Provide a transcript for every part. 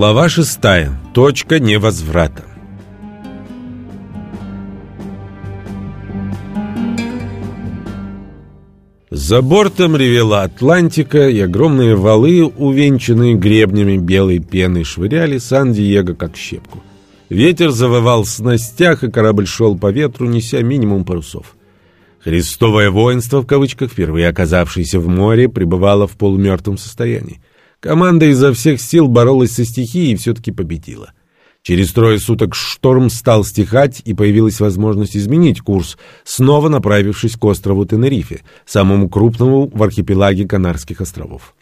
Глава шестая. Точка невозврата. За бортом ревела Атлантика, и огромные валы, увенчанные гребнями белой пены, швыряли Сан-Диего как щепку. Ветер завывал в снастях, и корабль шел по ветру, неся минимум парусов. «Христовое воинство», в кавычках, впервые оказавшееся в море, пребывало в полумертвом состоянии. Команда изо всех сил боролась со стихией и все-таки победила. Через трое суток шторм стал стихать, и появилась возможность изменить курс, снова направившись к острову Тенерифе, самому крупному в архипелаге Канарских островов.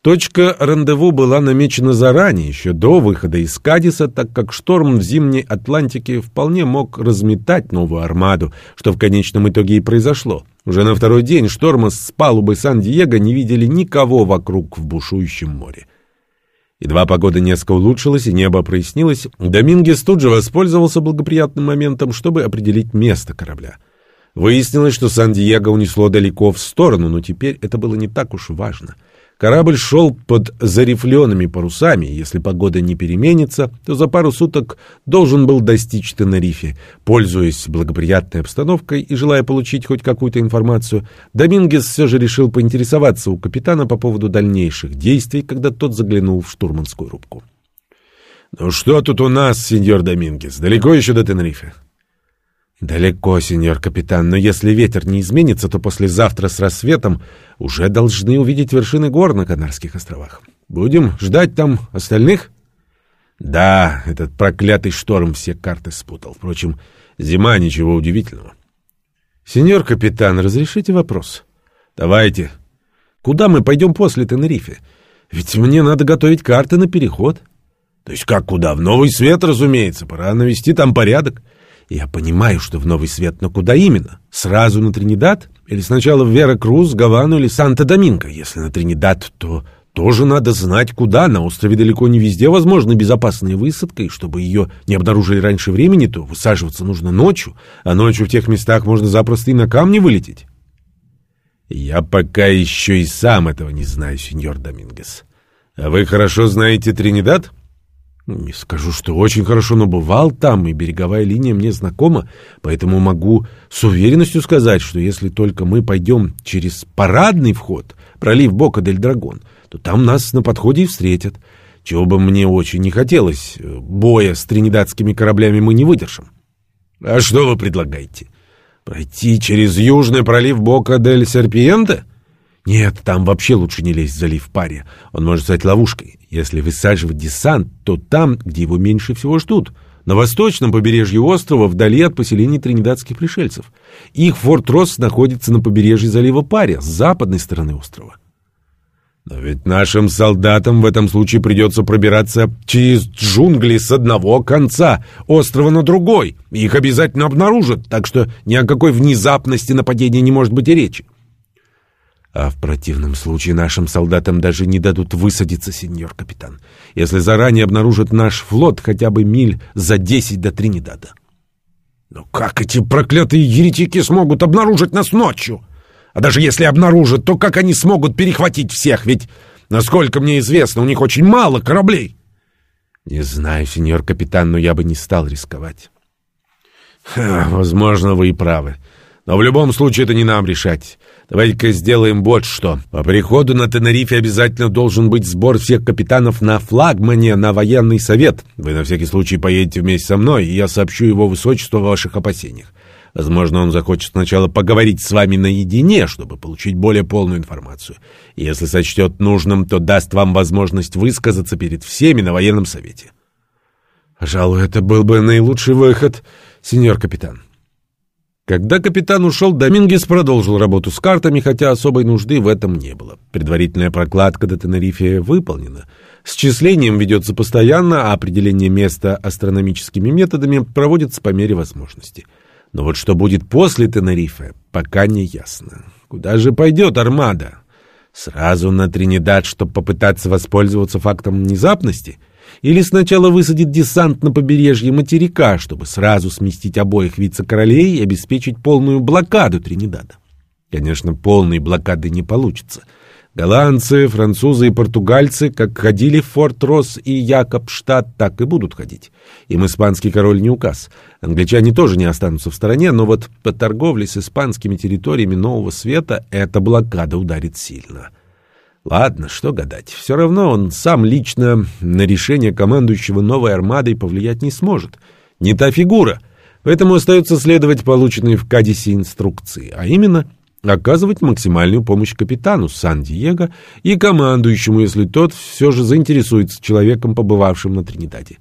Точка рандеву была намечена заранее, еще до выхода из Кадиса, так как шторм в зимней Атлантике вполне мог разметать новую армаду, что в конечном итоге и произошло. Уже на второй день шторма с палубы Сан-Диего не видели никого вокруг в бушующем море. Едва погода несколько улучшилась и небо прояснилось, Домингес тут же воспользовался благоприятным моментом, чтобы определить место корабля. Выяснилось, что Сан-Диего унесло далеко в сторону, но теперь это было не так уж важно — Корабль шел под зарифленными парусами, если погода не переменится, то за пару суток должен был достичь Тенерифе. Пользуясь благоприятной обстановкой и желая получить хоть какую-то информацию, Домингес все же решил поинтересоваться у капитана по поводу дальнейших действий, когда тот заглянул в штурманскую рубку. «Ну что тут у нас, сеньор Домингес? Далеко еще до Тенерифе?» «Далеко, сеньор капитан, но если ветер не изменится, то послезавтра с рассветом уже должны увидеть вершины гор на Канарских островах. Будем ждать там остальных?» «Да, этот проклятый шторм все карты спутал. Впрочем, зима, ничего удивительного». «Сеньор капитан, разрешите вопрос?» «Давайте. Куда мы пойдем после Тенерифе? Ведь мне надо готовить карты на переход». «То есть как куда? В Новый Свет, разумеется. Пора навести там порядок». Я понимаю, что в Новый Свет, но куда именно? Сразу на Тринидад? Или сначала в Вера-Крус, Гавану или Санта-Доминго? Если на Тринидад, то тоже надо знать, куда. На острове далеко не везде возможна безопасная высадка, и чтобы ее не обнаружили раньше времени, то высаживаться нужно ночью, а ночью в тех местах можно запросто и на камни вылететь. Я пока еще и сам этого не знаю, сеньор Домингес. А вы хорошо знаете Тринидад? — не скажу, что очень хорошо, но бывал там, и береговая линия мне знакома, поэтому могу с уверенностью сказать, что если только мы пойдем через парадный вход, пролив Бока-дель-Драгон, то там нас на подходе и встретят. Чего бы мне очень не хотелось, боя с тринидадскими кораблями мы не выдержим. А что вы предлагаете? Пройти через южный пролив Бока-дель-Серпиенте? — нет, там вообще лучше не лезть в залив паре. Он может стать ловушкой. Если высаживать десант, то там, где его меньше всего ждут. На восточном побережье острова, вдали от поселений тринидадских пришельцев. Их форт Росс находится на побережье залива Паря, с западной стороны острова. Но ведь нашим солдатам в этом случае придется пробираться через джунгли с одного конца острова на другой. Их обязательно обнаружат, так что ни о какой внезапности нападения не может быть и речи. А в противном случае нашим солдатам даже не дадут высадиться, сеньор капитан, если заранее обнаружат наш флот хотя бы миль за десять до Тринидада. Но как эти проклятые еретики смогут обнаружить нас ночью? А даже если обнаружат, то как они смогут перехватить всех? Ведь, насколько мне известно, у них очень мало кораблей. Не знаю, сеньор капитан, но я бы не стал рисковать. Ха, возможно, вы и правы. Но в любом случае это не нам решать. Давайте-ка сделаем вот что. По приходу на Тенерифе обязательно должен быть сбор всех капитанов на флагмане на военный совет. Вы на всякий случай поедете вместе со мной, и я сообщу его высочеству о ваших опасениях. Возможно, он захочет сначала поговорить с вами наедине, чтобы получить более полную информацию. И если сочтет нужным, то даст вам возможность высказаться перед всеми на военном совете. Пожалуй, это был бы наилучший выход, сеньор капитан. Когда капитан ушел, Домингес продолжил работу с картами, хотя особой нужды в этом не было. Предварительная прокладка до Тенерифе выполнена. Счислением ведется постоянно, а определение места астрономическими методами проводится по мере возможности. Но вот что будет после Тенерифе, пока не ясно. Куда же пойдет армада? Сразу на Тринидад, чтобы попытаться воспользоваться фактом внезапности — или сначала высадит десант на побережье материка, чтобы сразу сместить обоих вице-королей и обеспечить полную блокаду Тринидада. Конечно, полной блокады не получится. Голландцы, французы и португальцы как ходили в Форт Росс и Якобштадт, так и будут ходить. Им испанский король не указ. Англичане тоже не останутся в стороне, но вот по торговле с испанскими территориями Нового Света эта блокада ударит сильно. Ладно, что гадать. Все равно он сам лично на решение командующего новой армадой повлиять не сможет. Не та фигура. Поэтому остается следовать полученной в Кадисе инструкции, а именно – оказывать максимальную помощь капитану Сан-Диего и командующему, если тот все же заинтересуется человеком, побывавшим на Тринидаде.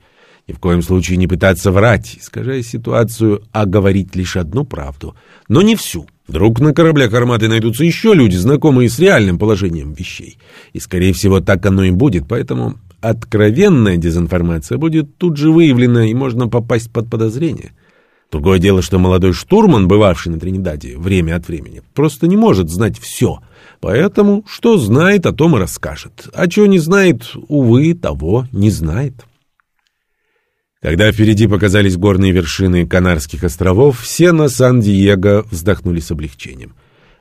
Ни в коем случае не пытаться врать, искажая ситуацию, а говорить лишь одну правду, но не всю. Вдруг на кораблях армады найдутся еще люди, знакомые с реальным положением вещей. И, скорее всего, так оно и будет, поэтому откровенная дезинформация будет тут же выявлена, и можно попасть под подозрение. Другое дело, что молодой штурман, бывавший на Тринидаде время от времени, просто не может знать все. Поэтому, что знает, о том и расскажет. А чего не знает, увы, того не знает. Когда впереди показались горные вершины Канарских островов, все на Сан-Диего вздохнули с облегчением.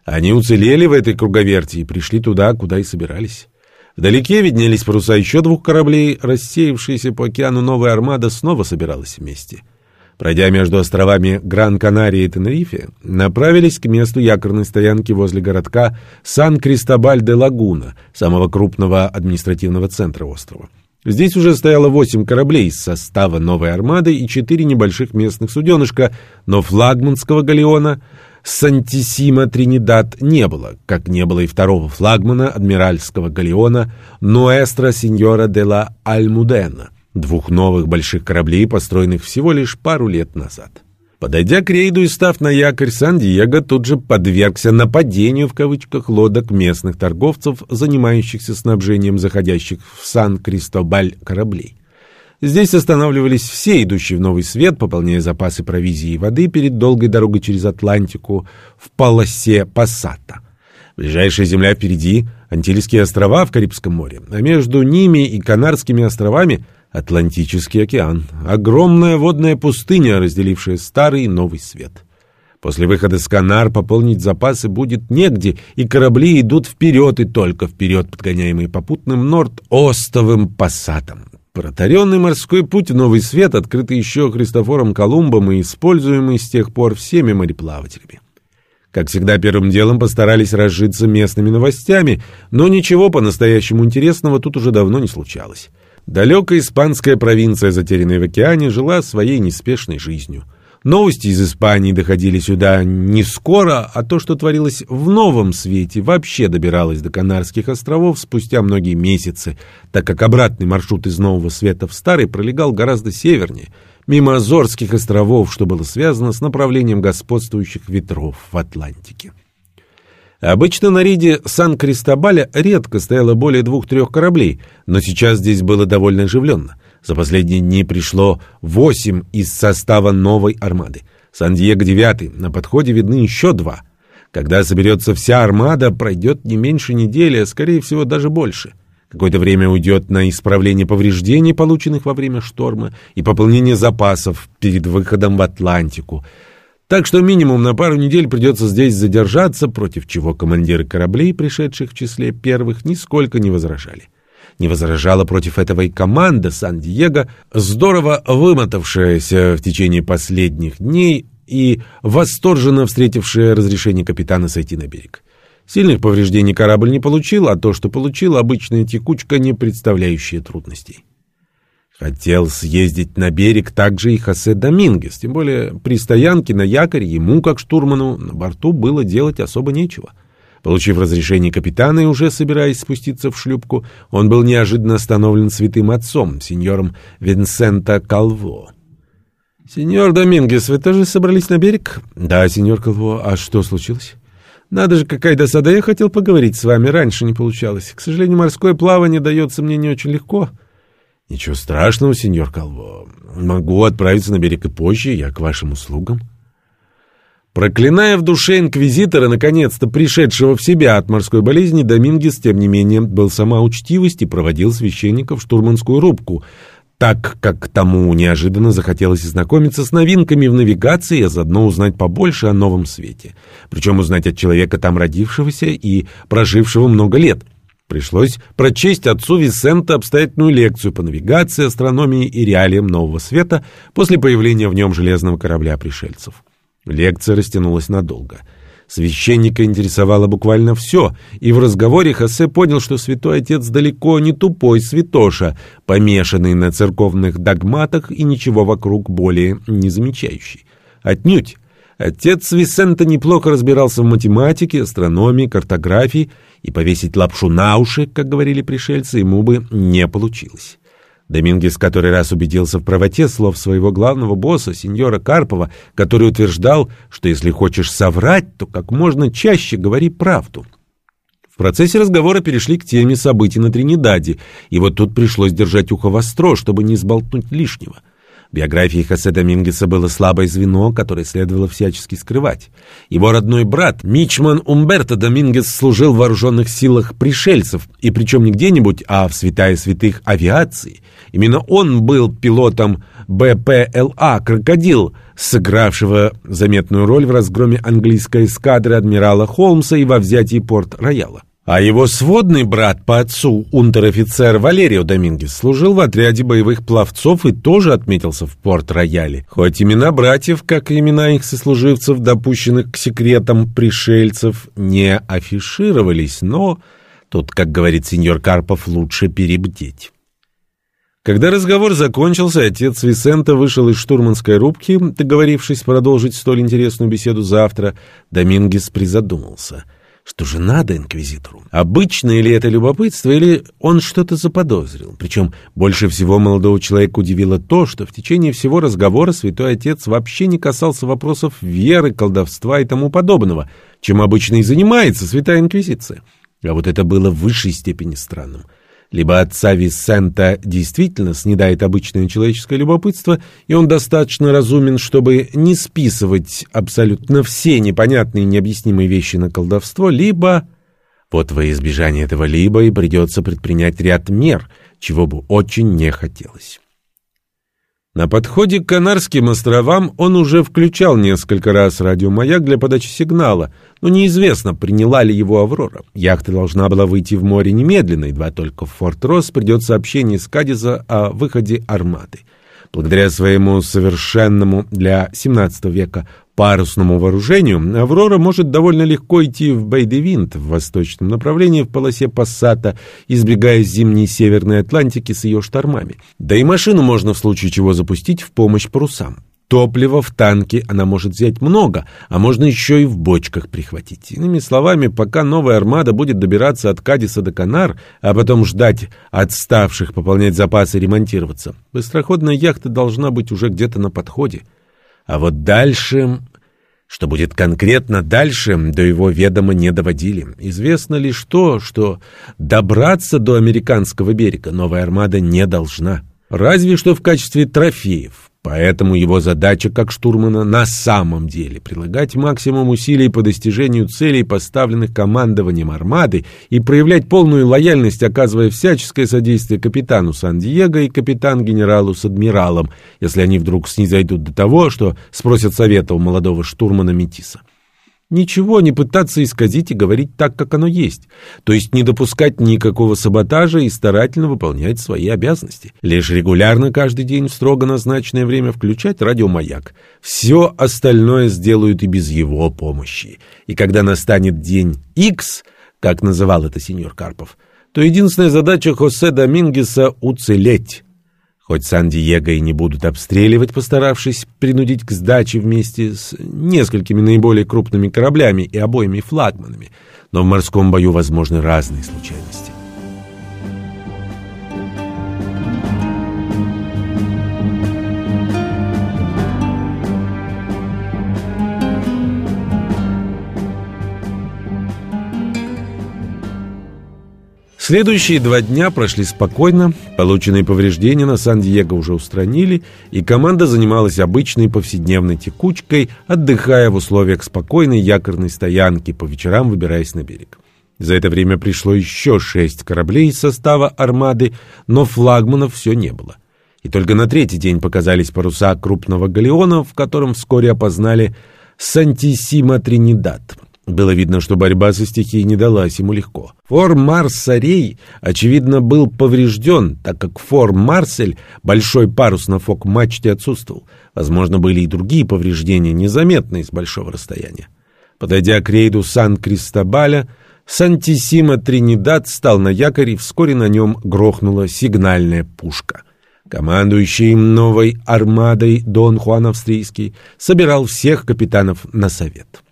Они уцелели в этой круговерти и пришли туда, куда и собирались. Вдалеке виднелись паруса еще двух кораблей, рассеявшиеся по океану новая армада снова собиралась вместе — Пройдя между островами Гран-Канария и Тенерифе, направились к месту якорной стоянки возле городка Сан-Кристобаль-де-Лагуна, самого крупного административного центра острова. Здесь уже стояло восемь кораблей из состава новой армады и четыре небольших местных суденышка, но флагманского галеона «Сантисима Тринидад» не было, как не было и второго флагмана адмиральского галеона «Нуэстро Синьора де ла Альмудена», двух новых больших кораблей, построенных всего лишь пару лет назад. Подойдя к рейду и став на якорь, Сан-Диего тут же подвергся нападению в кавычках лодок местных торговцев, занимающихся снабжением заходящих в Сан-Кристобаль кораблей. Здесь останавливались все идущие в Новый Свет, пополняя запасы провизии и воды перед долгой дорогой через Атлантику в полосе Пассата. Ближайшая земля впереди — Антильские острова в Карибском море, а между ними и Канарскими островами — Атлантический океан. Огромная водная пустыня, разделившая старый и новый свет. После выхода с Канар пополнить запасы будет негде, и корабли идут вперед и только вперед, подгоняемые попутным норд-остовым пассатом. Протаренный морской путь в Новый Свет, открытый еще Христофором Колумбом и используемый с тех пор всеми мореплавателями. Как всегда, первым делом постарались разжиться местными новостями, но ничего по-настоящему интересного тут уже давно не случалось. Далекая испанская провинция, затерянная в океане, жила своей неспешной жизнью. Новости из Испании доходили сюда не скоро, а то, что творилось в новом свете, вообще добиралось до Канарских островов спустя многие месяцы, так как обратный маршрут из Нового Света в Старый пролегал гораздо севернее, мимо Азорских островов, что было связано с направлением господствующих ветров в Атлантике. Обычно на рейде Сан-Кристобаля редко стояло более двух-трех кораблей, но сейчас здесь было довольно оживленно. За последние дни пришло восемь из состава новой армады. Сан-Диего девятый, на подходе видны еще два. Когда соберется вся армада, пройдет не меньше недели, а скорее всего даже больше. Какое-то время уйдет на исправление повреждений, полученных во время шторма, и пополнение запасов перед выходом в Атлантику — так что минимум на пару недель придется здесь задержаться, против чего командиры кораблей, пришедших в числе первых, нисколько не возражали. Не возражала против этого и команда Сан-Диего, здорово вымотавшаяся в течение последних дней и восторженно встретившая разрешение капитана сойти на берег. Сильных повреждений корабль не получил, а то, что получил, обычная текучка, не представляющая трудностей. Хотел съездить на берег также и Хосе Домингес, тем более при стоянке на якоре ему, как штурману, на борту было делать особо нечего. Получив разрешение капитана и уже собираясь спуститься в шлюпку, он был неожиданно остановлен святым отцом, сеньором Винсента Калво. «Сеньор Домингес, вы тоже собрались на берег?» «Да, сеньор Калво. А что случилось?» «Надо же, какая досада. Я хотел поговорить с вами. Раньше не получалось. К сожалению, морское плавание дается мне не очень легко». Ничего страшного, сеньор Калво. Могу отправиться на берег и позже, я к вашим услугам. Проклиная в душе инквизитора, наконец-то пришедшего в себя от морской болезни, Домингес, тем не менее, был сама учтивость и проводил священника в штурманскую рубку, так как тому неожиданно захотелось знакомиться с новинками в навигации, а заодно узнать побольше о новом свете. Причем узнать от человека там родившегося и прожившего много лет — Пришлось прочесть отцу Висента обстоятельную лекцию по навигации, астрономии и реалиям нового света после появления в нем железного корабля пришельцев. Лекция растянулась надолго. Священника интересовало буквально все, и в разговоре Хосе понял, что святой отец далеко не тупой святоша, помешанный на церковных догматах и ничего вокруг более не замечающий. Отнюдь. Отец Висента неплохо разбирался в математике, астрономии, картографии, и повесить лапшу на уши, как говорили пришельцы, ему бы не получилось. Домингес который раз убедился в правоте слов своего главного босса, сеньора Карпова, который утверждал, что если хочешь соврать, то как можно чаще говори правду. В процессе разговора перешли к теме событий на Тринидаде, и вот тут пришлось держать ухо востро, чтобы не сболтнуть лишнего. В биографии Хосе Домингеса было слабое звено, которое следовало всячески скрывать. Его родной брат, Мичман Умберто Домингес, служил в вооруженных силах пришельцев, и причем не где-нибудь, а в святая святых авиации. Именно он был пилотом БПЛА «Крокодил», сыгравшего заметную роль в разгроме английской эскадры адмирала Холмса и во взятии Порт-Рояла. А его сводный брат по отцу, унтер-офицер Валерио Домингес, служил в отряде боевых пловцов и тоже отметился в Порт-Рояле. Хоть имена братьев, как и имена их сослуживцев, допущенных к секретам пришельцев, не афишировались, но тут, как говорит сеньор Карпов, лучше перебдеть. Когда разговор закончился, отец Висента вышел из штурманской рубки, договорившись продолжить столь интересную беседу завтра, Домингес призадумался — что же надо инквизитору? Обычное ли это любопытство, или он что-то заподозрил? Причем больше всего молодого человека удивило то, что в течение всего разговора святой отец вообще не касался вопросов веры, колдовства и тому подобного, чем обычно и занимается святая инквизиция. А вот это было в высшей степени странным. Либо отца Висента действительно снедает обычное человеческое любопытство, и он достаточно разумен, чтобы не списывать абсолютно все непонятные и необъяснимые вещи на колдовство, либо... Вот во избежание этого либо и придется предпринять ряд мер, чего бы очень не хотелось. На подходе к Канарским островам он уже включал несколько раз радиомаяк для подачи сигнала, но неизвестно, приняла ли его «Аврора». Яхта должна была выйти в море немедленно, едва только в Форт-Росс придет сообщение из Кадиза о выходе армады. Благодаря своему совершенному для XVII века парусному вооружению, «Аврора» может довольно легко идти в Бейдевинт в восточном направлении в полосе Пассата, избегая зимней Северной Атлантики с ее штормами. Да и машину можно в случае чего запустить в помощь парусам. Топлива в танке она может взять много, а можно еще и в бочках прихватить. Иными словами, пока новая армада будет добираться от Кадиса до Канар, а потом ждать отставших пополнять запасы и ремонтироваться, быстроходная яхта должна быть уже где-то на подходе. А вот дальше... Что будет конкретно дальше, до его ведома не доводили. Известно лишь то, что добраться до американского берега новая армада не должна. Разве что в качестве трофеев. Поэтому его задача как штурмана на самом деле прилагать максимум усилий по достижению целей, поставленных командованием армады, и проявлять полную лояльность, оказывая всяческое содействие капитану Сан-Диего и капитан-генералу с адмиралом, если они вдруг снизойдут до того, что спросят совета у молодого штурмана Метиса. Ничего не пытаться исказить и говорить так, как оно есть. То есть не допускать никакого саботажа и старательно выполнять свои обязанности. Лишь регулярно каждый день в строго назначенное время включать радиомаяк. Все остальное сделают и без его помощи. И когда настанет день X, как называл это сеньор Карпов, то единственная задача Хосе Домингеса — уцелеть. Хоть Сан-Диего и не будут обстреливать, постаравшись принудить к сдаче вместе с несколькими наиболее крупными кораблями и обоими флагманами, но в морском бою возможны разные случайности. Следующие два дня прошли спокойно, полученные повреждения на Сан-Диего уже устранили, и команда занималась обычной повседневной текучкой, отдыхая в условиях спокойной якорной стоянки, по вечерам выбираясь на берег. За это время пришло еще шесть кораблей из состава армады, но флагманов все не было. И только на третий день показались паруса крупного галеона, в котором вскоре опознали «Сантисима Тринидад». Было видно, что борьба со стихией не далась ему легко. Фор Марс-Сарей, очевидно, был поврежден, так как Фор Марсель, большой парус на фок-мачте, отсутствовал. Возможно, были и другие повреждения, незаметные с большого расстояния. Подойдя к рейду Сан-Кристобаля, Сантисима Тринидад стал на якоре, и вскоре на нем грохнула сигнальная пушка. Командующий новой армадой Дон Хуан Австрийский собирал всех капитанов на совет.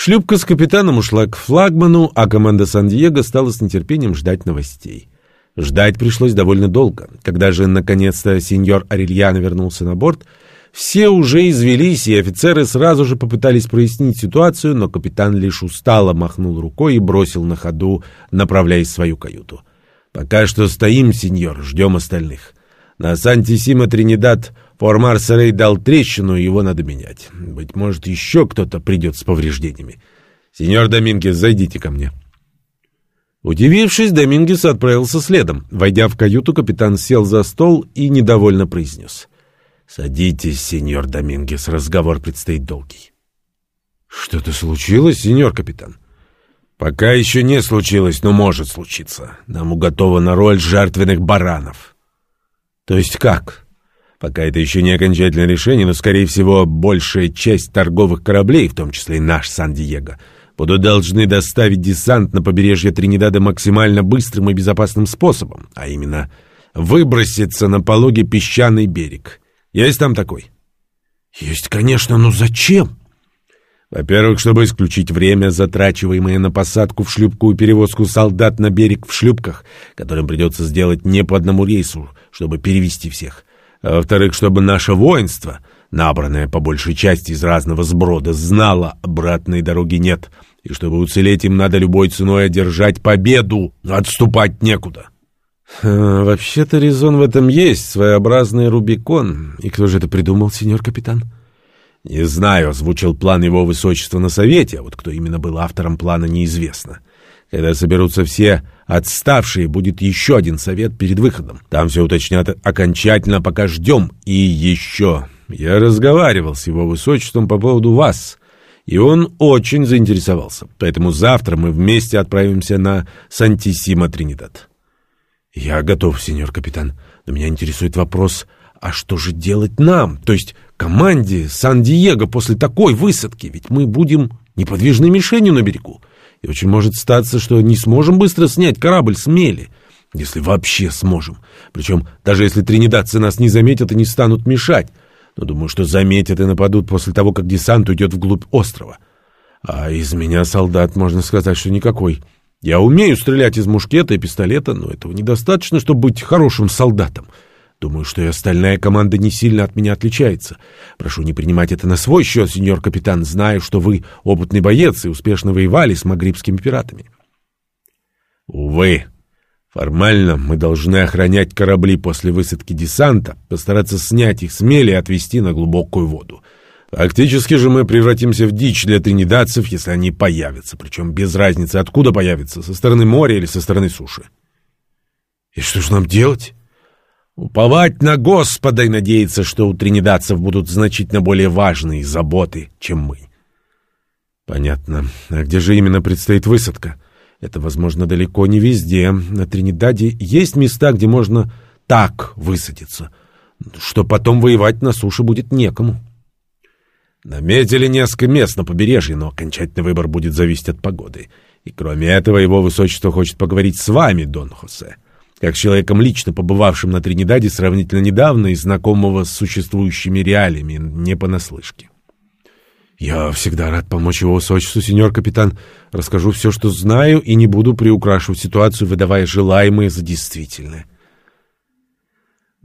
Шлюпка с капитаном ушла к флагману, а команда Сан-Диего стала с нетерпением ждать новостей. Ждать пришлось довольно долго. Когда же, наконец-то, сеньор Арельяно вернулся на борт, все уже извелись, и офицеры сразу же попытались прояснить ситуацию, но капитан лишь устало махнул рукой и бросил на ходу, направляясь в свою каюту. «Пока что стоим, сеньор, ждем остальных. На Сантисима Тринидад Формар Сарей дал трещину, его надо менять. Быть может, еще кто-то придет с повреждениями. Сеньор Домингес, зайдите ко мне. Удивившись, Домингес отправился следом. Войдя в каюту, капитан сел за стол и недовольно произнес. «Садитесь, сеньор Домингес, разговор предстоит долгий». «Что-то случилось, сеньор капитан?» «Пока еще не случилось, но может случиться. Нам уготована роль жертвенных баранов». «То есть как?» Пока это еще не окончательное решение, но, скорее всего, большая часть торговых кораблей, в том числе и наш Сан-Диего, будут должны доставить десант на побережье Тринидада максимально быстрым и безопасным способом, а именно выброситься на пологий песчаный берег. Есть там такой? Есть, конечно, но зачем? Во-первых, чтобы исключить время, затрачиваемое на посадку в шлюпку и перевозку солдат на берег в шлюпках, которым придется сделать не по одному рейсу, чтобы перевести всех а во-вторых, чтобы наше воинство, набранное по большей части из разного сброда, знало, обратной дороги нет, и чтобы уцелеть им надо любой ценой одержать победу, отступать некуда. Вообще-то резон в этом есть, своеобразный Рубикон. И кто же это придумал, сеньор капитан? Не знаю, озвучил план его высочества на совете, а вот кто именно был автором плана, неизвестно. Когда соберутся все отставшие, будет еще один совет перед выходом. Там все уточнят окончательно, пока ждем. И еще. Я разговаривал с его высочеством по поводу вас, и он очень заинтересовался. Поэтому завтра мы вместе отправимся на Сантисима Тринидад. Я готов, сеньор капитан, но меня интересует вопрос, а что же делать нам, то есть команде Сан-Диего после такой высадки? Ведь мы будем неподвижной мишенью на берегу. И очень может статься, что не сможем быстро снять корабль с мели. Если вообще сможем. Причем, даже если тринидадцы нас не заметят и не станут мешать. Но думаю, что заметят и нападут после того, как десант уйдет вглубь острова. А из меня солдат, можно сказать, что никакой. Я умею стрелять из мушкета и пистолета, но этого недостаточно, чтобы быть хорошим солдатом. Думаю, что и остальная команда не сильно от меня отличается. Прошу не принимать это на свой счет, сеньор капитан. Знаю, что вы опытный боец и успешно воевали с магрибскими пиратами. Увы, формально мы должны охранять корабли после высадки десанта, постараться снять их с мели и отвезти на глубокую воду. Фактически же мы превратимся в дичь для тринидадцев, если они появятся, причем без разницы, откуда появятся, со стороны моря или со стороны суши. И что же нам делать? Уповать на Господа и надеяться, что у тринидадцев будут значительно более важные заботы, чем мы. Понятно. А где же именно предстоит высадка? Это, возможно, далеко не везде. На Тринидаде есть места, где можно так высадиться, что потом воевать на суше будет некому. Наметили несколько мест на побережье, но окончательный выбор будет зависеть от погоды. И кроме этого, его высочество хочет поговорить с вами, Дон Хосе как человеком лично побывавшим на Тринидаде сравнительно недавно и знакомого с существующими реалиями, не понаслышке. «Я всегда рад помочь его высочеству, сеньор капитан. Расскажу все, что знаю, и не буду приукрашивать ситуацию, выдавая желаемое за действительное».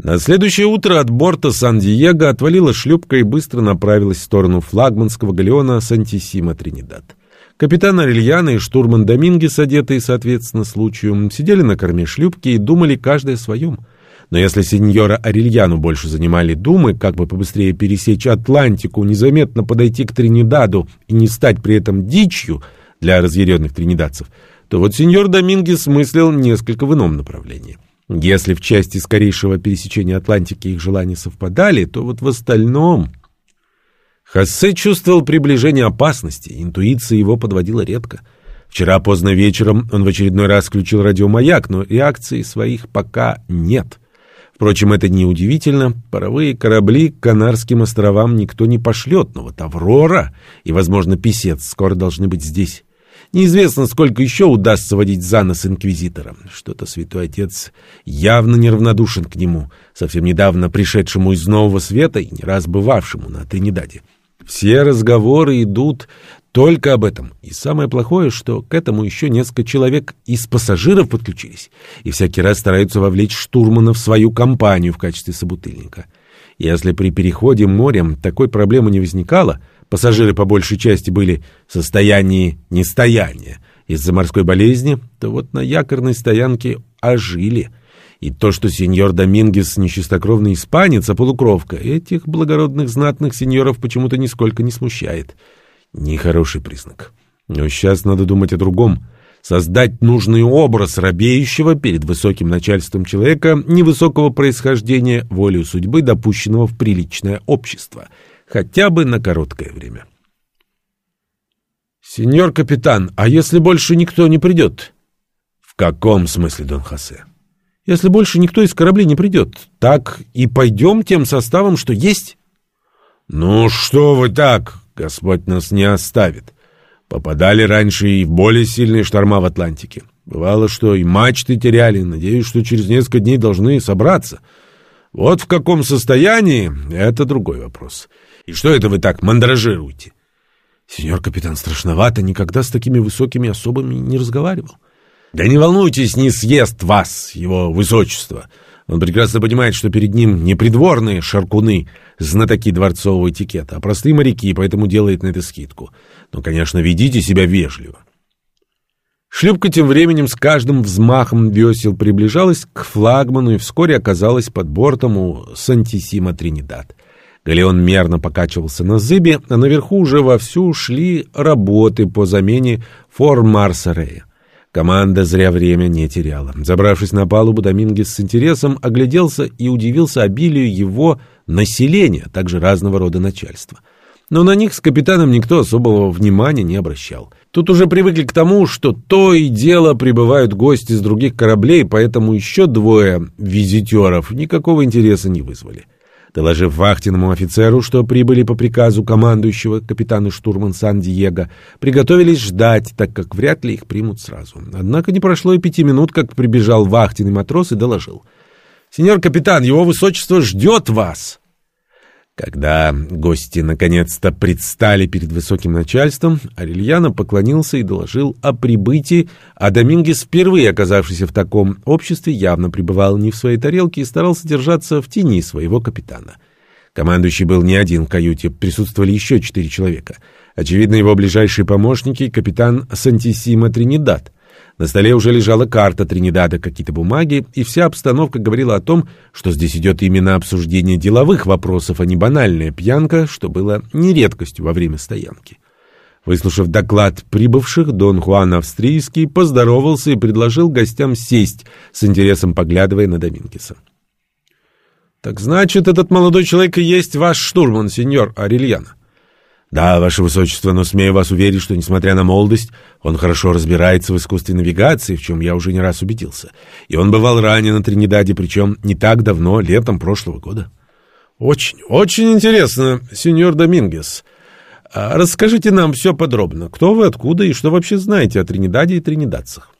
На следующее утро от борта Сан-Диего отвалила шлюпка и быстро направилась в сторону флагманского галеона Сантисима Тринидад. Капитан Арельяна и штурман Домингес, одетые соответственно случаю, сидели на корме шлюпки и думали каждый о своем. Но если сеньора Арельяну больше занимали думы, как бы побыстрее пересечь Атлантику, незаметно подойти к Тринидаду и не стать при этом дичью для разъяренных тринидадцев, то вот сеньор Домингес мыслил несколько в ином направлении. Если в части скорейшего пересечения Атлантики их желания совпадали, то вот в остальном... Хосе чувствовал приближение опасности, интуиция его подводила редко. Вчера поздно вечером он в очередной раз включил радиомаяк, но реакции своих пока нет. Впрочем, это не удивительно. Паровые корабли к Канарским островам никто не пошлет, но вот «Аврора» и, возможно, «Песец» скоро должны быть здесь. Неизвестно, сколько еще удастся водить за нос инквизитора. Что-то святой отец явно неравнодушен к нему, совсем недавно пришедшему из Нового Света и не раз бывавшему на Тринидаде. Все разговоры идут только об этом. И самое плохое, что к этому еще несколько человек из пассажиров подключились, и всякий раз стараются вовлечь штурмана в свою компанию в качестве собутыльника. Если при переходе морем такой проблемы не возникало — пассажиры по большей части были в состоянии нестояния из-за морской болезни, то вот на якорной стоянке ожили. И то, что сеньор Домингес нечистокровный испанец, а полукровка, этих благородных знатных сеньоров почему-то нисколько не смущает. Нехороший признак. Но сейчас надо думать о другом. Создать нужный образ робеющего перед высоким начальством человека невысокого происхождения, волею судьбы, допущенного в приличное общество — хотя бы на короткое время. «Сеньор капитан, а если больше никто не придет?» «В каком смысле, Дон Хосе?» «Если больше никто из кораблей не придет, так и пойдем тем составом, что есть?» «Ну что вы так? Господь нас не оставит. Попадали раньше и в более сильные шторма в Атлантике. Бывало, что и мачты теряли. Надеюсь, что через несколько дней должны собраться. Вот в каком состоянии — это другой вопрос. И что это вы так мандражируете? Сеньор капитан страшновато, никогда с такими высокими особами не разговаривал. Да не волнуйтесь, не съест вас, его высочество. Он прекрасно понимает, что перед ним не придворные шаркуны, знатоки дворцового этикета, а простые моряки, поэтому делает на это скидку. Но, конечно, ведите себя вежливо. Шлюпка тем временем с каждым взмахом весел приближалась к флагману и вскоре оказалась под бортом у Сантисима Тринидад. Галеон мерно покачивался на зыбе, а наверху уже вовсю шли работы по замене фор Марса Рея. Команда зря время не теряла. Забравшись на палубу, Домингес с интересом огляделся и удивился обилию его населения, также разного рода начальства. Но на них с капитаном никто особого внимания не обращал. Тут уже привыкли к тому, что то и дело прибывают гости с других кораблей, поэтому еще двое визитеров никакого интереса не вызвали. Доложив вахтенному офицеру, что прибыли по приказу командующего капитана штурман Сан-Диего, приготовились ждать, так как вряд ли их примут сразу. Однако не прошло и пяти минут, как прибежал вахтенный матрос и доложил. «Сеньор капитан, его высочество ждет вас!» Когда гости наконец-то предстали перед высоким начальством, Арельяно поклонился и доложил о прибытии, а Домингес, впервые оказавшийся в таком обществе, явно пребывал не в своей тарелке и старался держаться в тени своего капитана. Командующий был не один в каюте, присутствовали еще четыре человека. Очевидно, его ближайшие помощники — капитан Сантисима Тринидад — на столе уже лежала карта Тринидада, какие-то бумаги, и вся обстановка говорила о том, что здесь идет именно обсуждение деловых вопросов, а не банальная пьянка, что было не редкостью во время стоянки. Выслушав доклад прибывших, Дон Хуан Австрийский поздоровался и предложил гостям сесть, с интересом поглядывая на Домингеса. «Так значит, этот молодой человек и есть ваш штурман, сеньор Арельяна?» Да, ваше высочество, но смею вас уверить, что, несмотря на молодость, он хорошо разбирается в искусстве навигации, в чем я уже не раз убедился. И он бывал ранее на Тринидаде, причем не так давно, летом прошлого года. Очень, очень интересно, сеньор Домингес. А расскажите нам все подробно. Кто вы, откуда и что вообще знаете о Тринидаде и тринидадцах?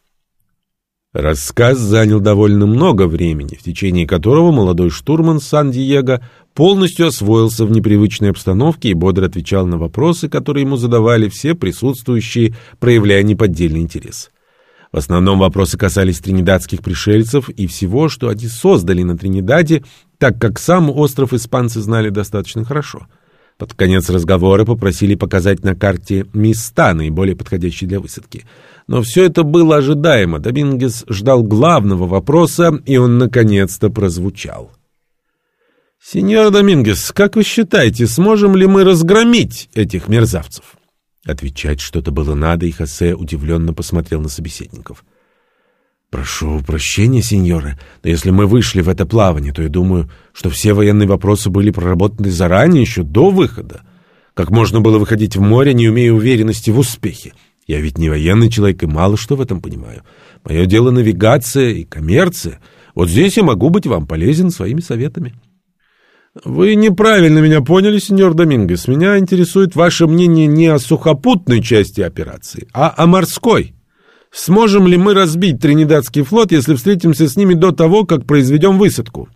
Рассказ занял довольно много времени, в течение которого молодой штурман Сан-Диего полностью освоился в непривычной обстановке и бодро отвечал на вопросы, которые ему задавали все присутствующие, проявляя неподдельный интерес. В основном вопросы касались тринидадских пришельцев и всего, что они создали на Тринидаде, так как сам остров испанцы знали достаточно хорошо — под конец разговора попросили показать на карте места, наиболее подходящие для высадки. Но все это было ожидаемо. Домингес ждал главного вопроса, и он наконец-то прозвучал. «Сеньор Домингес, как вы считаете, сможем ли мы разгромить этих мерзавцев?» Отвечать что-то было надо, и Хосе удивленно посмотрел на собеседников. «Прошу прощения, сеньоры, но если мы вышли в это плавание, то я думаю, что все военные вопросы были проработаны заранее, еще до выхода. Как можно было выходить в море, не имея уверенности в успехе? Я ведь не военный человек и мало что в этом понимаю. Мое дело навигация и коммерция. Вот здесь я могу быть вам полезен своими советами. Вы неправильно меня поняли, сеньор Домингес. Меня интересует ваше мнение не о сухопутной части операции, а о морской. Сможем ли мы разбить Тринидадский флот, если встретимся с ними до того, как произведем высадку?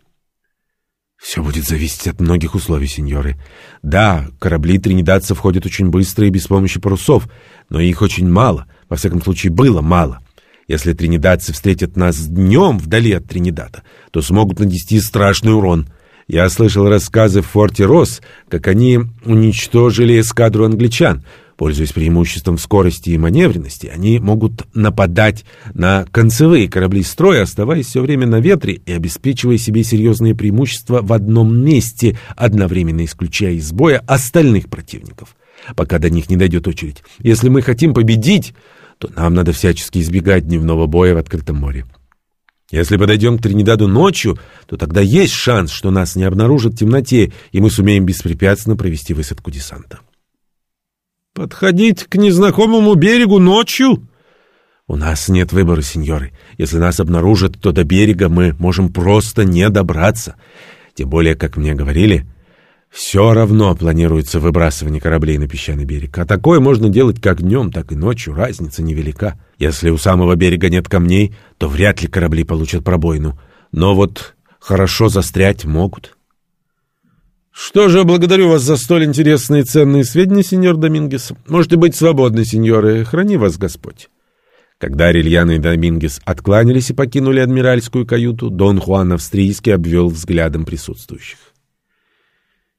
Все будет зависеть от многих условий, сеньоры. Да, корабли тринидадцев ходят очень быстро и без помощи парусов, но их очень мало. Во всяком случае, было мало. Если тринидадцы встретят нас днем вдали от Тринидада, то смогут нанести страшный урон. Я слышал рассказы в форте Росс, как они уничтожили эскадру англичан — Пользуясь преимуществом в скорости и маневренности, они могут нападать на концевые корабли строя, оставаясь все время на ветре и обеспечивая себе серьезные преимущества в одном месте, одновременно исключая из боя остальных противников, пока до них не дойдет очередь. Если мы хотим победить, то нам надо всячески избегать дневного боя в открытом море. Если подойдем к Тринидаду ночью, то тогда есть шанс, что нас не обнаружат в темноте, и мы сумеем беспрепятственно провести высадку десанта. Подходить к незнакомому берегу ночью? У нас нет выбора, сеньоры. Если нас обнаружат, то до берега мы можем просто не добраться. Тем более, как мне говорили, все равно планируется выбрасывание кораблей на песчаный берег. А такое можно делать как днем, так и ночью. Разница невелика. Если у самого берега нет камней, то вряд ли корабли получат пробоину. Но вот хорошо застрять могут. Что же, благодарю вас за столь интересные и ценные сведения, сеньор Домингес. Можете быть свободны, сеньоры. Храни вас Господь. Когда Рильяна и Домингес откланялись и покинули адмиральскую каюту, Дон Хуан Австрийский обвел взглядом присутствующих.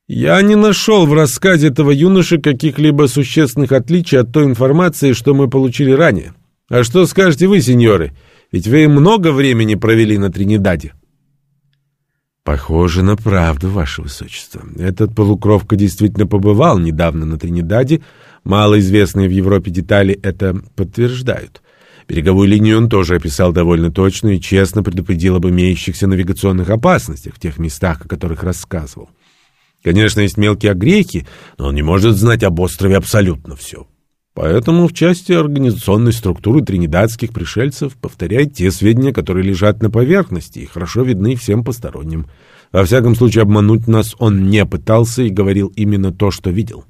«Я не нашел в рассказе этого юноши каких-либо существенных отличий от той информации, что мы получили ранее. А что скажете вы, сеньоры? Ведь вы много времени провели на Тринидаде». Похоже на правду, ваше высочество. Этот полукровка действительно побывал недавно на Тринидаде. Малоизвестные в Европе детали это подтверждают. Береговую линию он тоже описал довольно точно и честно предупредил об имеющихся навигационных опасностях в тех местах, о которых рассказывал. Конечно, есть мелкие огрехи, но он не может знать об острове абсолютно все. Поэтому в части организационной структуры тринидадских пришельцев повторяет те сведения, которые лежат на поверхности и хорошо видны всем посторонним. Во всяком случае, обмануть нас он не пытался и говорил именно то, что видел.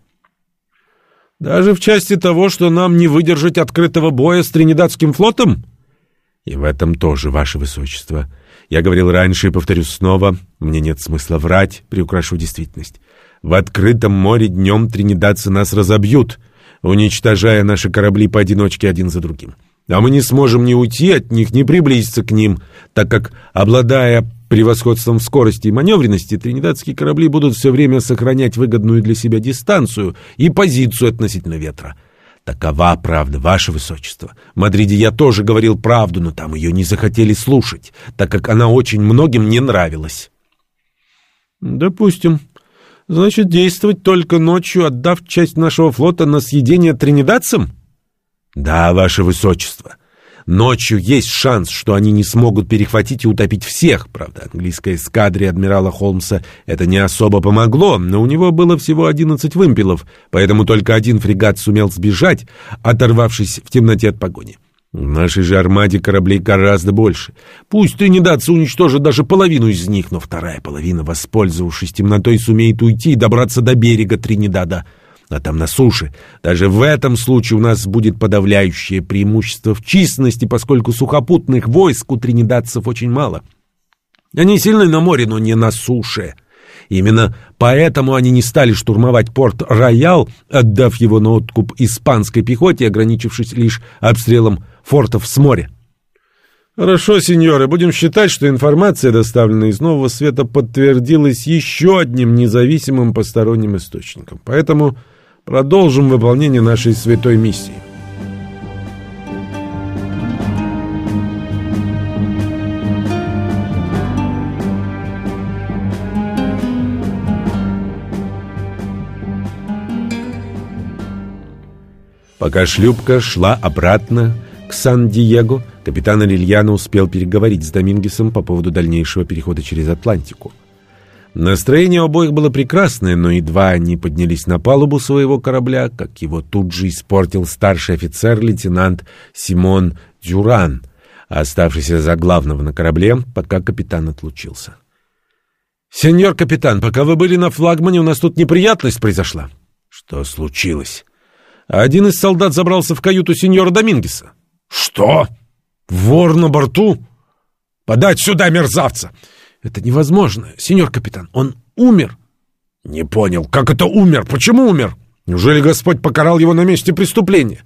Даже в части того, что нам не выдержать открытого боя с Тринидадским флотом? И в этом тоже, ваше высочество. Я говорил раньше и повторю снова, мне нет смысла врать, приукрашивая действительность. В открытом море днем тринидадцы нас разобьют — уничтожая наши корабли поодиночке один за другим. А мы не сможем ни уйти от них, ни приблизиться к ним, так как, обладая превосходством в скорости и маневренности, тринидадские корабли будут все время сохранять выгодную для себя дистанцию и позицию относительно ветра. Такова правда, ваше высочество. В Мадриде я тоже говорил правду, но там ее не захотели слушать, так как она очень многим не нравилась. Допустим. Значит, действовать только ночью, отдав часть нашего флота на съедение тринидадцам? Да, ваше высочество. Ночью есть шанс, что они не смогут перехватить и утопить всех. Правда, английской эскадре адмирала Холмса это не особо помогло, но у него было всего 11 вымпелов, поэтому только один фрегат сумел сбежать, оторвавшись в темноте от погони. В нашей же армаде кораблей гораздо больше. Пусть тринидадцы уничтожат даже половину из них, но вторая половина, воспользовавшись темнотой, сумеет уйти и добраться до берега Тринидада. А там на суше. Даже в этом случае у нас будет подавляющее преимущество в численности, поскольку сухопутных войск у тринидадцев очень мало. Они сильны на море, но не на суше. Именно поэтому они не стали штурмовать порт Роял, отдав его на откуп испанской пехоте, ограничившись лишь обстрелом фортов с моря. Хорошо, сеньоры, будем считать, что информация, доставленная из Нового Света, подтвердилась еще одним независимым посторонним источником. Поэтому продолжим выполнение нашей святой миссии. Пока шлюпка шла обратно к Сан-Диего, капитан Арильяно успел переговорить с Домингесом по поводу дальнейшего перехода через Атлантику. Настроение обоих было прекрасное, но едва они поднялись на палубу своего корабля, как его тут же испортил старший офицер лейтенант Симон Дюран, оставшийся за главного на корабле, пока капитан отлучился. «Сеньор капитан, пока вы были на флагмане, у нас тут неприятность произошла». «Что случилось?» Один из солдат забрался в каюту сеньора Домингеса. «Что? Вор на борту? Подать сюда мерзавца!» «Это невозможно, сеньор капитан. Он умер». «Не понял, как это умер? Почему умер? Неужели Господь покарал его на месте преступления?»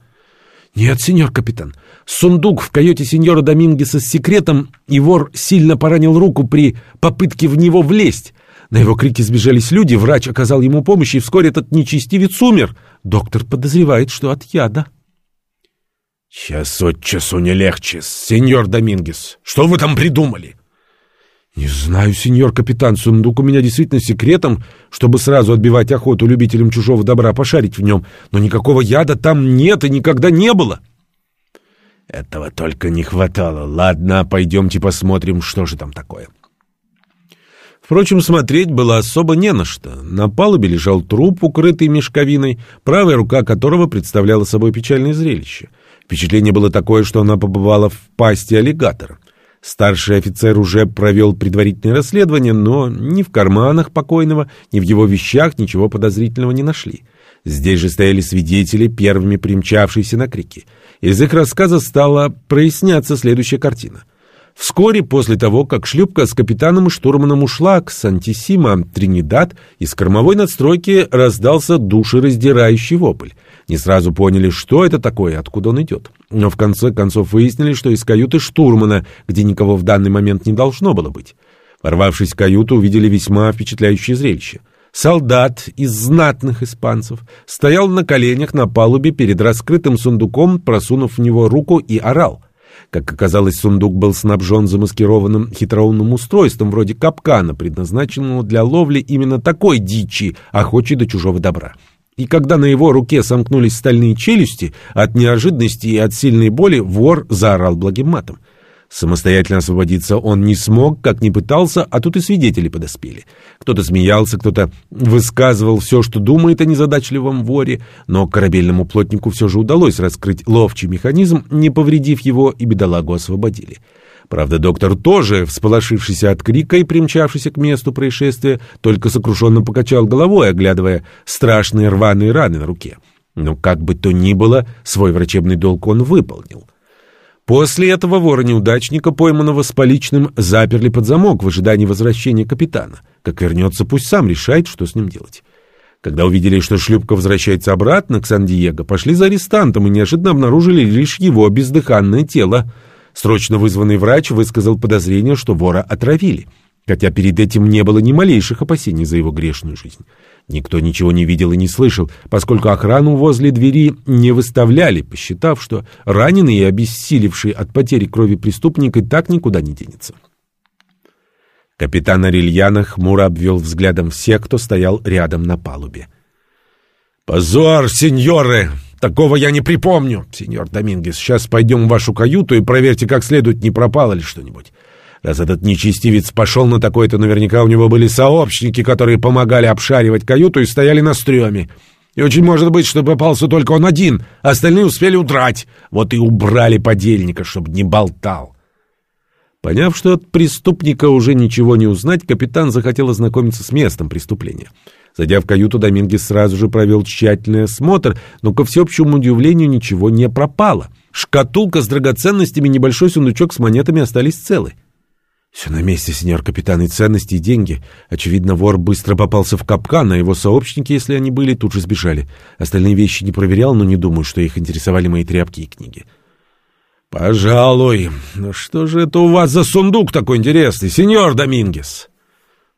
«Нет, сеньор капитан. Сундук в каюте сеньора Домингеса с секретом, и вор сильно поранил руку при попытке в него влезть. На его крики сбежались люди, врач оказал ему помощь, и вскоре этот нечестивец умер. Доктор подозревает, что от яда». «Час от часу не легче, сеньор Домингес. Что вы там придумали?» «Не знаю, сеньор капитан, сундук у меня действительно секретом, чтобы сразу отбивать охоту любителям чужого добра пошарить в нем, но никакого яда там нет и никогда не было». «Этого только не хватало. Ладно, пойдемте посмотрим, что же там такое». Впрочем, смотреть было особо не на что. На палубе лежал труп, укрытый мешковиной, правая рука которого представляла собой печальное зрелище. Впечатление было такое, что она побывала в пасти аллигатора. Старший офицер уже провел предварительное расследование, но ни в карманах покойного, ни в его вещах ничего подозрительного не нашли. Здесь же стояли свидетели, первыми примчавшиеся на крики. Из их рассказа стала проясняться следующая картина. Вскоре после того, как шлюпка с капитаном и штурманом ушла к Сантисима, Тринидад, из кормовой надстройки раздался душераздирающий вопль. Не сразу поняли, что это такое, откуда он идет. Но в конце концов выяснили, что из каюты штурмана, где никого в данный момент не должно было быть. Ворвавшись в каюту, увидели весьма впечатляющее зрелище. Солдат из знатных испанцев стоял на коленях на палубе перед раскрытым сундуком, просунув в него руку и орал — как оказалось, сундук был снабжен замаскированным хитроумным устройством вроде капкана, предназначенного для ловли именно такой дичи, охочей до чужого добра. И когда на его руке сомкнулись стальные челюсти, от неожиданности и от сильной боли вор заорал благим матом. Самостоятельно освободиться он не смог, как ни пытался, а тут и свидетели подоспели. Кто-то смеялся, кто-то высказывал все, что думает о незадачливом воре, но корабельному плотнику все же удалось раскрыть ловчий механизм, не повредив его, и бедолагу освободили. Правда, доктор тоже, всполошившийся от крика и примчавшийся к месту происшествия, только сокрушенно покачал головой, оглядывая страшные рваные раны на руке. Но как бы то ни было, свой врачебный долг он выполнил. После этого вора-неудачника, пойманного с поличным, заперли под замок в ожидании возвращения капитана. Как вернется, пусть сам решает, что с ним делать. Когда увидели, что шлюпка возвращается обратно к Сан-Диего, пошли за арестантом и неожиданно обнаружили лишь его бездыханное тело. Срочно вызванный врач высказал подозрение, что вора отравили хотя перед этим не было ни малейших опасений за его грешную жизнь. Никто ничего не видел и не слышал, поскольку охрану возле двери не выставляли, посчитав, что раненый и обессилевший от потери крови преступник и так никуда не денется. Капитан Арельяна хмуро обвел взглядом всех, кто стоял рядом на палубе. «Позор, сеньоры! Такого я не припомню! Сеньор Домингес, сейчас пойдем в вашу каюту и проверьте как следует, не пропало ли что-нибудь. Раз этот нечестивец пошел на такое, то наверняка у него были сообщники, которые помогали обшаривать каюту и стояли на стреме. И очень может быть, что попался только он один, а остальные успели удрать. Вот и убрали подельника, чтобы не болтал. Поняв, что от преступника уже ничего не узнать, капитан захотел ознакомиться с местом преступления. Зайдя в каюту, Домингес сразу же провел тщательный осмотр, но, ко всеобщему удивлению, ничего не пропало. Шкатулка с драгоценностями небольшой сундучок с монетами остались целы. Все на месте, сеньор капитан, и ценности, и деньги. Очевидно, вор быстро попался в капкан, а его сообщники, если они были, тут же сбежали. Остальные вещи не проверял, но не думаю, что их интересовали мои тряпки и книги. «Пожалуй. Но что же это у вас за сундук такой интересный, сеньор Домингес?»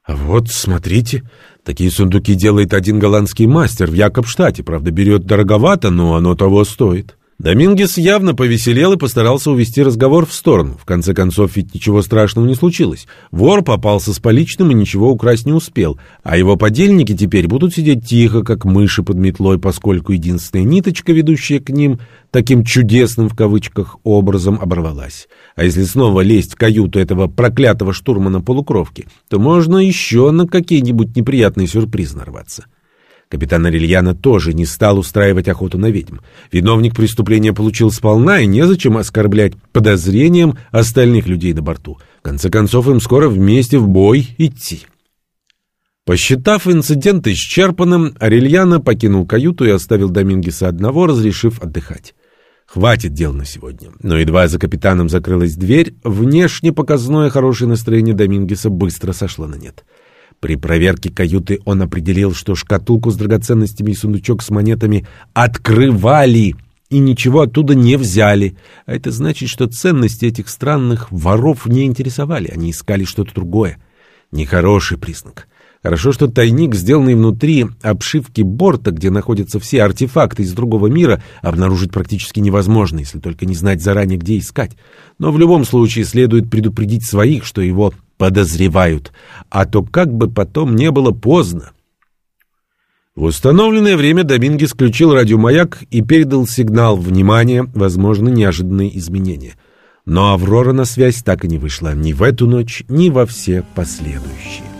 «А вот, смотрите, такие сундуки делает один голландский мастер в Якобштате. Правда, берет дороговато, но оно того стоит». Домингес явно повеселел и постарался увести разговор в сторону. В конце концов, ведь ничего страшного не случилось. Вор попался с поличным и ничего украсть не успел, а его подельники теперь будут сидеть тихо, как мыши под метлой, поскольку единственная ниточка, ведущая к ним, таким чудесным в кавычках образом оборвалась. А если снова лезть в каюту этого проклятого штурмана полукровки, то можно еще на какие-нибудь неприятные сюрпризы нарваться. Капитан Арельяна тоже не стал устраивать охоту на ведьм. Виновник преступления получил сполна, и незачем оскорблять подозрением остальных людей на борту. В конце концов, им скоро вместе в бой идти. Посчитав инцидент исчерпанным, Арельяна покинул каюту и оставил Домингеса одного, разрешив отдыхать. Хватит дел на сегодня. Но едва за капитаном закрылась дверь, внешне показное хорошее настроение Домингеса быстро сошло на нет. — при проверке каюты он определил, что шкатулку с драгоценностями и сундучок с монетами открывали и ничего оттуда не взяли. А это значит, что ценности этих странных воров не интересовали, они искали что-то другое. Нехороший признак. Хорошо, что тайник, сделанный внутри обшивки борта, где находятся все артефакты из другого мира, обнаружить практически невозможно, если только не знать заранее, где искать. Но в любом случае следует предупредить своих, что его подозревают, а то как бы потом не было поздно. В установленное время Домингес включил радиомаяк и передал сигнал «Внимание! Возможно, неожиданные изменения». Но Аврора на связь так и не вышла ни в эту ночь, ни во все последующие.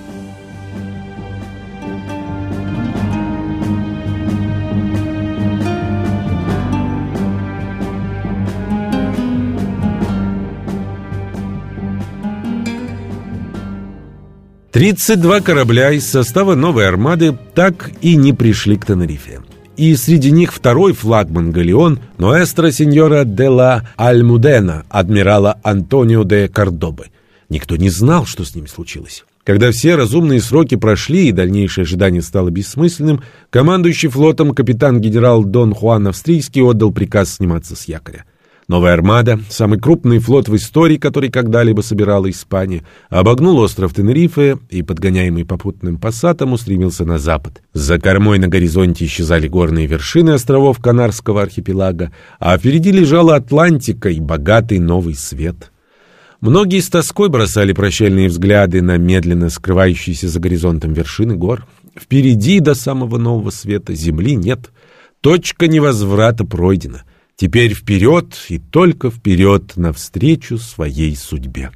32 корабля из состава новой армады так и не пришли к Тенерифе. И среди них второй флагман галеон Ноэстро сеньора де ла Альмудена, адмирала Антонио де Кордобы. Никто не знал, что с ними случилось. Когда все разумные сроки прошли и дальнейшее ожидание стало бессмысленным, командующий флотом капитан-генерал Дон Хуан Австрийский отдал приказ сниматься с якоря. Новая армада, самый крупный флот в истории, который когда-либо собирала Испания, обогнул остров Тенерифе и, подгоняемый попутным пассатом, устремился на запад. За кормой на горизонте исчезали горные вершины островов Канарского архипелага, а впереди лежала Атлантика и богатый новый свет. Многие с тоской бросали прощальные взгляды на медленно скрывающиеся за горизонтом вершины гор. Впереди до самого нового света земли нет. Точка невозврата пройдена — Теперь вперед и только вперед навстречу своей судьбе.